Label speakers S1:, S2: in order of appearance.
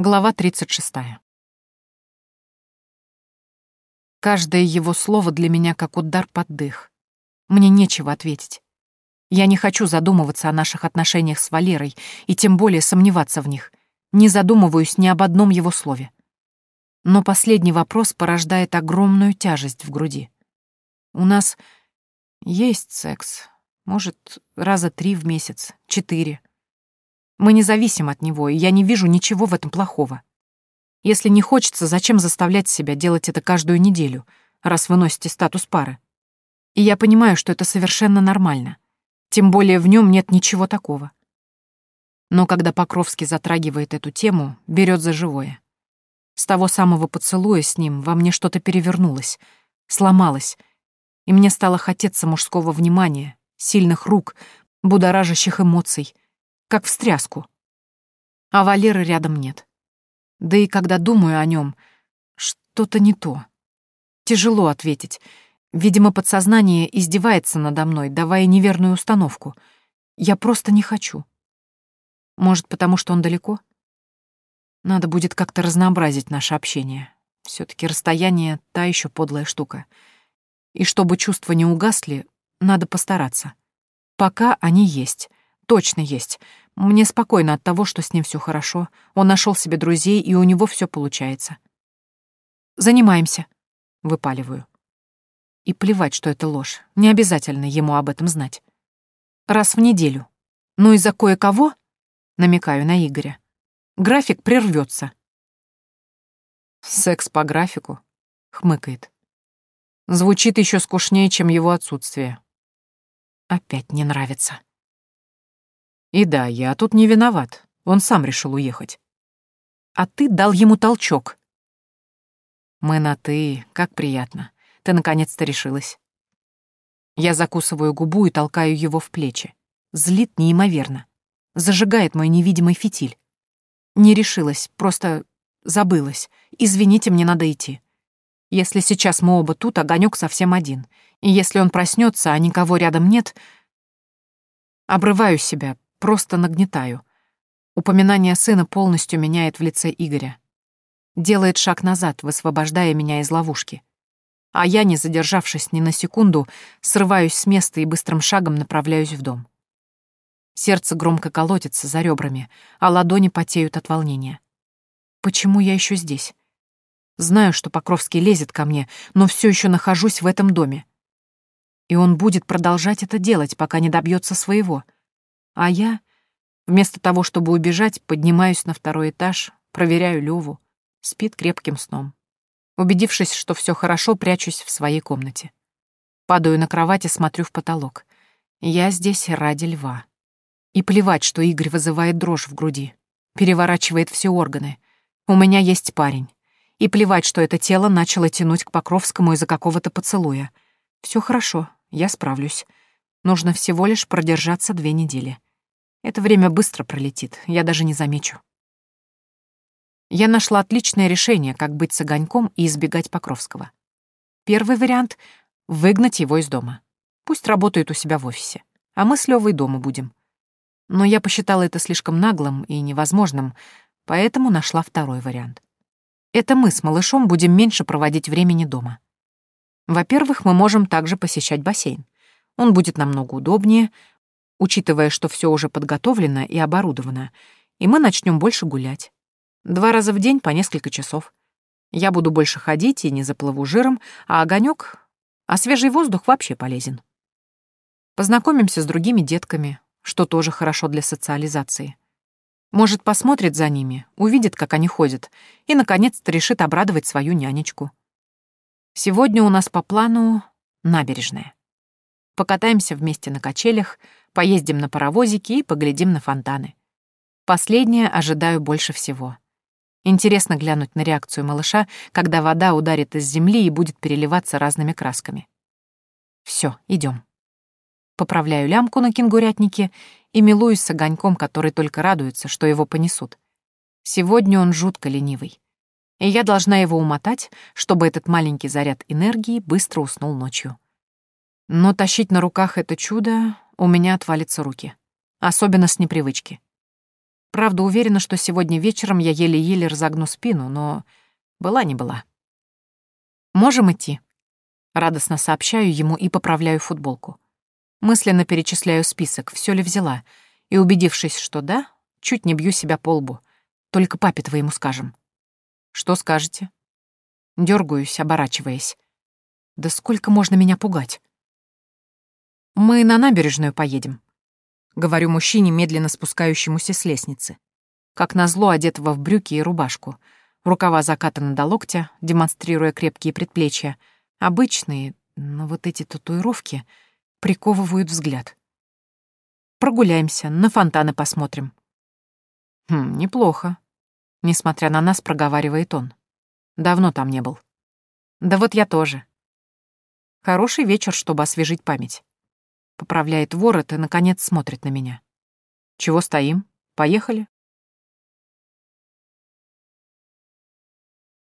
S1: Глава 36. Каждое его слово для меня как удар под дых. Мне нечего ответить. Я не хочу задумываться о наших отношениях с Валерой и тем более сомневаться в них. Не задумываюсь ни об одном его слове. Но последний вопрос порождает огромную тяжесть в груди. У нас есть секс. Может, раза три в месяц, четыре. Мы не зависим от него, и я не вижу ничего в этом плохого. Если не хочется, зачем заставлять себя делать это каждую неделю, раз вы носите статус пары? И я понимаю, что это совершенно нормально. Тем более в нем нет ничего такого. Но когда Покровский затрагивает эту тему, берет за живое. С того самого поцелуя с ним во мне что-то перевернулось, сломалось, и мне стало хотеться мужского внимания, сильных рук, будоражащих эмоций — как встряску. А Валеры рядом нет. Да и когда думаю о нем, что-то не то. Тяжело ответить. Видимо, подсознание издевается надо мной, давая неверную установку. Я просто не хочу. Может, потому что он далеко? Надо будет как-то разнообразить наше общение. все таки расстояние — та еще подлая штука. И чтобы чувства не угасли, надо постараться. Пока они есть. Точно есть. Мне спокойно от того, что с ним все хорошо. Он нашел себе друзей, и у него все получается. Занимаемся. Выпаливаю. И плевать, что это ложь. Не обязательно ему об этом знать. Раз в неделю. Но из-за кое-кого, намекаю на Игоря, график прервется. Секс по графику, хмыкает. Звучит еще скучнее, чем его отсутствие. Опять не нравится. И да, я тут не виноват. Он сам решил уехать. А ты дал ему толчок. Мы на «ты», как приятно. Ты наконец-то решилась. Я закусываю губу и толкаю его в плечи. Злит неимоверно. Зажигает мой невидимый фитиль. Не решилась, просто забылась. Извините, мне надо идти. Если сейчас мы оба тут, огонек совсем один. И если он проснется, а никого рядом нет... Обрываю себя, Просто нагнетаю. Упоминание сына полностью меняет в лице Игоря. Делает шаг назад, высвобождая меня из ловушки. А я, не задержавшись ни на секунду, срываюсь с места и быстрым шагом направляюсь в дом. Сердце громко колотится за ребрами, а ладони потеют от волнения. Почему я еще здесь? Знаю, что Покровский лезет ко мне, но все еще нахожусь в этом доме. И он будет продолжать это делать, пока не добьется своего — а я, вместо того, чтобы убежать, поднимаюсь на второй этаж, проверяю Леву. Спит крепким сном. Убедившись, что все хорошо, прячусь в своей комнате. Падаю на кровать и смотрю в потолок. Я здесь ради льва. И плевать, что Игорь вызывает дрожь в груди. Переворачивает все органы. У меня есть парень. И плевать, что это тело начало тянуть к Покровскому из-за какого-то поцелуя. Все хорошо, я справлюсь. Нужно всего лишь продержаться две недели. Это время быстро пролетит, я даже не замечу. Я нашла отличное решение, как быть с огоньком и избегать Покровского. Первый вариант — выгнать его из дома. Пусть работает у себя в офисе, а мы с Лёвой дома будем. Но я посчитала это слишком наглым и невозможным, поэтому нашла второй вариант. Это мы с малышом будем меньше проводить времени дома. Во-первых, мы можем также посещать бассейн. Он будет намного удобнее, учитывая, что все уже подготовлено и оборудовано, и мы начнем больше гулять. Два раза в день по несколько часов. Я буду больше ходить и не заплыву жиром, а огонек, а свежий воздух вообще полезен. Познакомимся с другими детками, что тоже хорошо для социализации. Может, посмотрит за ними, увидит, как они ходят, и, наконец-то, решит обрадовать свою нянечку. Сегодня у нас по плану набережная. Покатаемся вместе на качелях, поездим на паровозике и поглядим на фонтаны. Последнее ожидаю больше всего. Интересно глянуть на реакцию малыша, когда вода ударит из земли и будет переливаться разными красками. Все, идем. Поправляю лямку на кенгурятнике и милуюсь с огоньком, который только радуется, что его понесут. Сегодня он жутко ленивый. И я должна его умотать, чтобы этот маленький заряд энергии быстро уснул ночью. Но тащить на руках это чудо у меня отвалятся руки. Особенно с непривычки. Правда, уверена, что сегодня вечером я еле-еле разогну спину, но была не была. «Можем идти?» Радостно сообщаю ему и поправляю футболку. Мысленно перечисляю список, все ли взяла, и, убедившись, что да, чуть не бью себя по лбу. Только папе твоему скажем. «Что скажете?» Дергаюсь, оборачиваясь. «Да сколько можно меня пугать?» «Мы на набережную поедем», — говорю мужчине, медленно спускающемуся с лестницы. Как назло одетого в брюки и рубашку. Рукава закатаны до локтя, демонстрируя крепкие предплечья. Обычные, но вот эти татуировки приковывают взгляд. Прогуляемся, на фонтаны посмотрим. Хм, неплохо. Несмотря на нас, проговаривает он. Давно там не был. Да вот я тоже. Хороший вечер, чтобы освежить память. Поправляет ворот и, наконец, смотрит на меня. Чего стоим? Поехали?